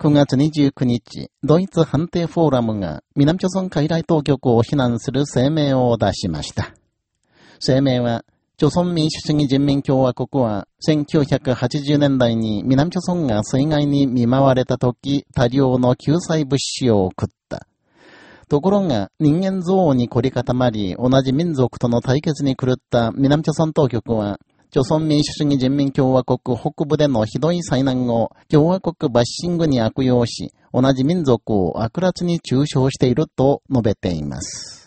9月29日、ドイツ判定フォーラムが南朝鮮海外当局を非難する声明を出しました。声明は、朝鮮民主主義人民共和国は1980年代に南朝鮮が水害に見舞われた時、多量の救済物資を送った。ところが、人間憎悪に凝り固まり、同じ民族との対決に狂った南朝鮮当局は、朝鮮民主主義人民共和国北部でのひどい災難を共和国バッシングに悪用し、同じ民族を悪辣に中傷していると述べています。